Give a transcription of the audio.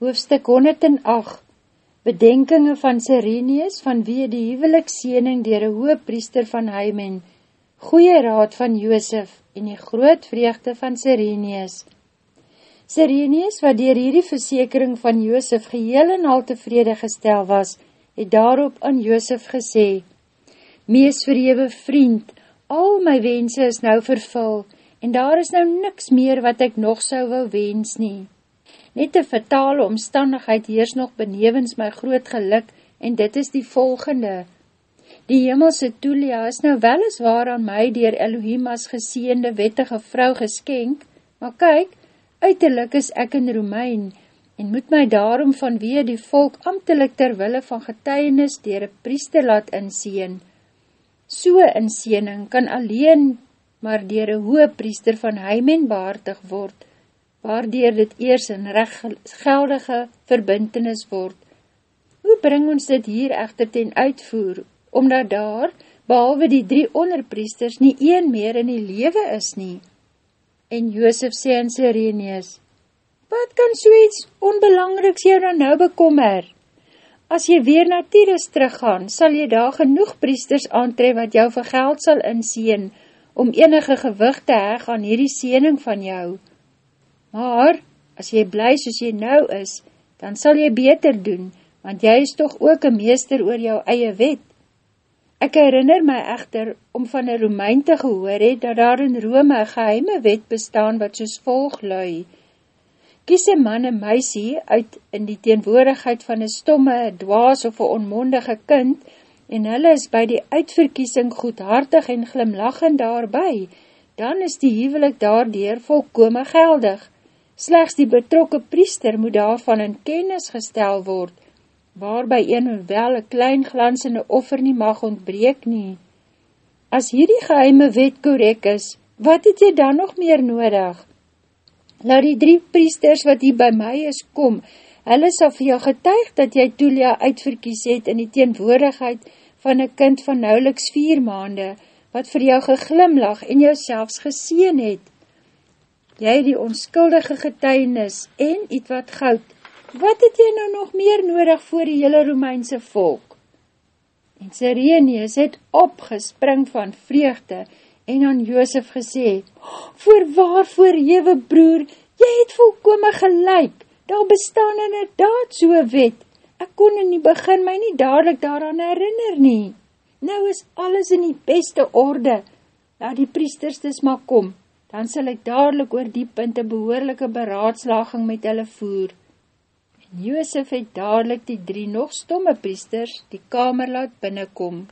Hoofstuk 108 Bedenkinge van Sirenius, van wie die huweliksiening dier een hoopriester van Hymen, goeie raad van Joosef en die groot vreugde van Sirenius. Sirenius, wat dier hierdie versekering van Joosef geheel en al tevrede gestel was, het daarop aan Joosef gesê, Mees verhewe vriend, al my wense is nou vervul, en daar is nou niks meer wat ek nog sou wou wens nie. Net een fatale omstandigheid heers nog benevens my groot geluk en dit is die volgende. Die hemelse Tulia is nou weliswaar aan my dier Elohim as geseende wettige vrou geskenk, maar kyk, uiterlik is ek in Romein en moet my daarom vanweer die volk amtelik terwille van getuienis dier een priester laat inseen. So inseening kan alleen maar dier een hoë priester van Hymen behartig word, waardoor dit eers in rechtgeldige verbintenis word. Hoe bring ons dit hier echter ten uitvoer, omdat daar, behalwe die drie onderpriesters, nie een meer in die lewe is nie? En Joosef sê in Sireneus, Wat kan so iets onbelangriks jou dan nou bekommer? As jy weer na Tyrus teruggaan, sal jy daar genoeg priesters aantref wat jou vir geld sal inseen, om enige gewicht te heg aan hierdie siening van jou. Maar, as jy bly soos jy nou is, dan sal jy beter doen, want jy is toch ook een meester oor jou eie wet. Ek herinner my echter om van een Romein te gehoor het, dat daar in Rome een geheime wet bestaan wat soos volg lui. Kies een man en meisie uit in die teenwoordigheid van een stomme, dwaas of een onmondige kind, en hulle is by die uitverkiesing goedhartig en glimlachend daarby, dan is die hevelik daardoor volkome geldig. Slechts die betrokke priester moet daarvan in kennis gestel word, waarby een wel een klein glansende offer nie mag ontbreek nie. As hierdie geheime wet korek is, wat het jy dan nog meer nodig? Laat die drie priesters wat hier by my is kom, hulle sal vir jou getuig dat jy Tulia uitverkies het in die teenwoordigheid van een kind van nauweliks vier maande, wat vir jou geglimlag en jou selfs geseen het jy die onskuldige getuinis en iets wat goud, wat het jy nou nog meer nodig voor die hele Romeinse volk? En Sireneus het opgespring van vreugde en aan Joosef gesê, voor jewe broer, jy het volkome gelijk, daar bestaan inderdaad so'n wet, ek kon in die begin my nie dadelijk daaraan herinner nie. Nou is alles in die beste orde, laat die priesters dis maar kom, dan sal ek dadelijk oor die punt een behoorlijke beraadslaging met hulle voer. En Joosef het dadelijk die drie nog stomme priesters die kamer laat binnenkom.